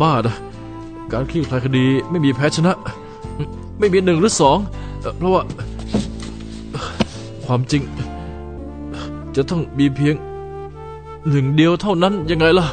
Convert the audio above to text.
บ้านะการคลี่คลายคดีไม่มีแพ้ชนะ ไม่มีหนึ่งหรือสองเเพราะว่า ความจริง จะต้องมีเพียงหนึ่งเดียวเท่านั้นยังไงล่ะ